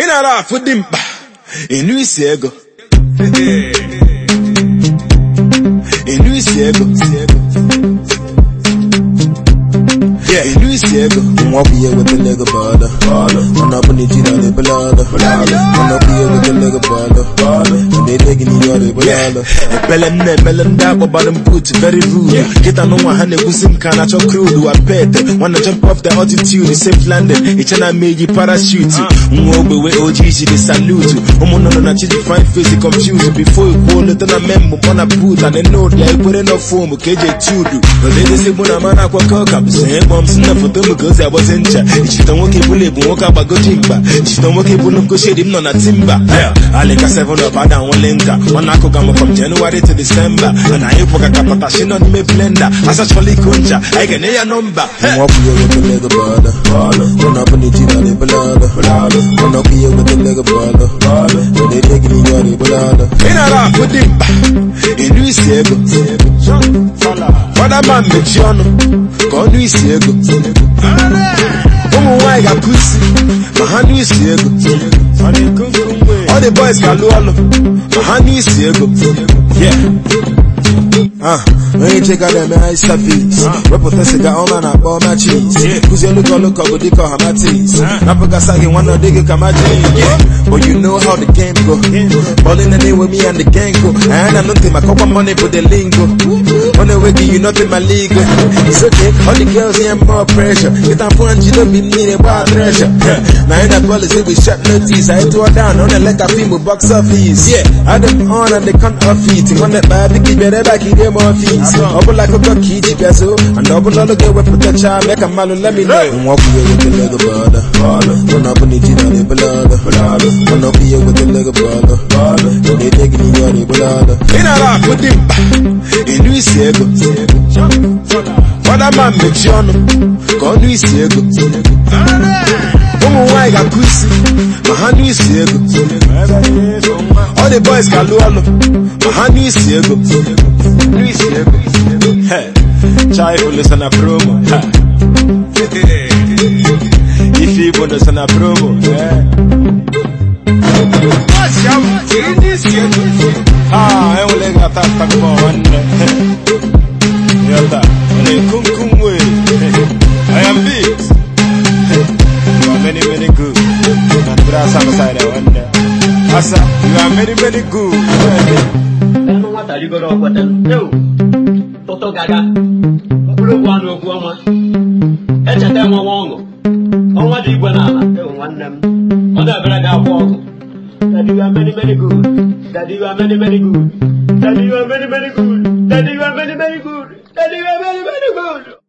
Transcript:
ị nara afụ dị mkpa ịnụ isi ego. Ịnụ isi ego. Yeah, ịnụ isi ego nwa bụ ihe wetara ego bọọlụ mana ọ bụ na ijiri ọrụ ebele ọrụ mana ọ bụ ihe wetara ego bọọlụ na ede gị n'ihe ọrụ ebele ọrụ ekpele m na-emele ndị akpọbara m boot very rude. Kịta n'ụwa ha na-ekwusi m ka na-achọ crude? Wa pete nwanna jump off the altitude safe landing iche na ama eji parachute. Nwa ogbewe ojii jiri salute ụmụnnụnụ na chiji fine face confused. Before na memụ mọ na boot and then note ya ekwere na fom ka eji eti udu oledezigbo na mana akwakọ ka bụ sonye kpọm si na foto m ka o si agbazi ncha ichita nwoke bụla ebu nwoke agbagoji mkpa ichita nwoke bụla nkoshedi m nọ na timba. Alika 7 up ada nwele nka nwana akụga m from January to December. Na anyị kwụka ka patashi nọ n'ime blender. Asachọla iko ncha anyị ga-enye ya nọmba nwa bụ ihe wetara ego bọọlụ mana ọ bụ na ijiri ọrụ ebele ọrụ mana ọ bụ ihe wetara ego bọọlụ na ede gị n'ihe ọrụ ebele ọrụ ị nara ahụ dị mkpa ịnụ isi ego fada ma mmechi ọnụ ka ọnụ isi ego. Ụmụ nwaanyị ga-akụ isi ma ha nụ isi ego. Ọ dị boys ga-alụ ọlụ ma ha nụ isi ego. Ah, onye cheka na-eme high service wepụta siga ọma na-akpọ ọma cheese kụzie lụkọ bụ dịka ọhamatis napụgasa gị nwanne ọ dịghị ka majik but you know how the game go. Ballin na na-enwe me and the gang go. I anya na ntị maka ọkwa money bụ the lingo ọ na-enweghị you nothing my league. It's okay all the girls here more pressure. Kita mpụ njide obi mmiri gbaa treasure na anyị na policy with short notice anyị tụọ down ọ na-ele ka film box office. Yeah. Adam on and they the con of it nwanne kpaa dịka ibere ebe a ka ire m ọfis ọ bụla akụkọ ka iji bịa so and ọ bụla ọlụ ga-ewepụtacha mee ka mmalụ let me know. Nwa bụ ihe wetara ego bọọlụ mana ọ bụ na ijiri ọrụ ebele ọrụ mana ọ bụ ihe wetara ego bọọlụ na ede gị n'ihe ọrụ ebele ọrụ ị nara ahụ dị mkpa ịnụ isi ego fada ma mmechi ọnụ ka ọnụ isi ego ụmụ nwaanyị ga-akụ isi ma ha nụ isi ego ọ dị boys ga-alụ ọlụ ma ha nụ isi ego nụ isi ego Hey, chai bụ lesa na promo Ha. ife igbo nọsa na promo Eh. Ah, enwere ga-ata atakpọ nwanne yọta I am you are many many good you are many many good gaga you are many, many good. Daddy, you are many, many good. Daddy, you are many, many good. Daddy, you are many, many good. 誰は〇〇ボール。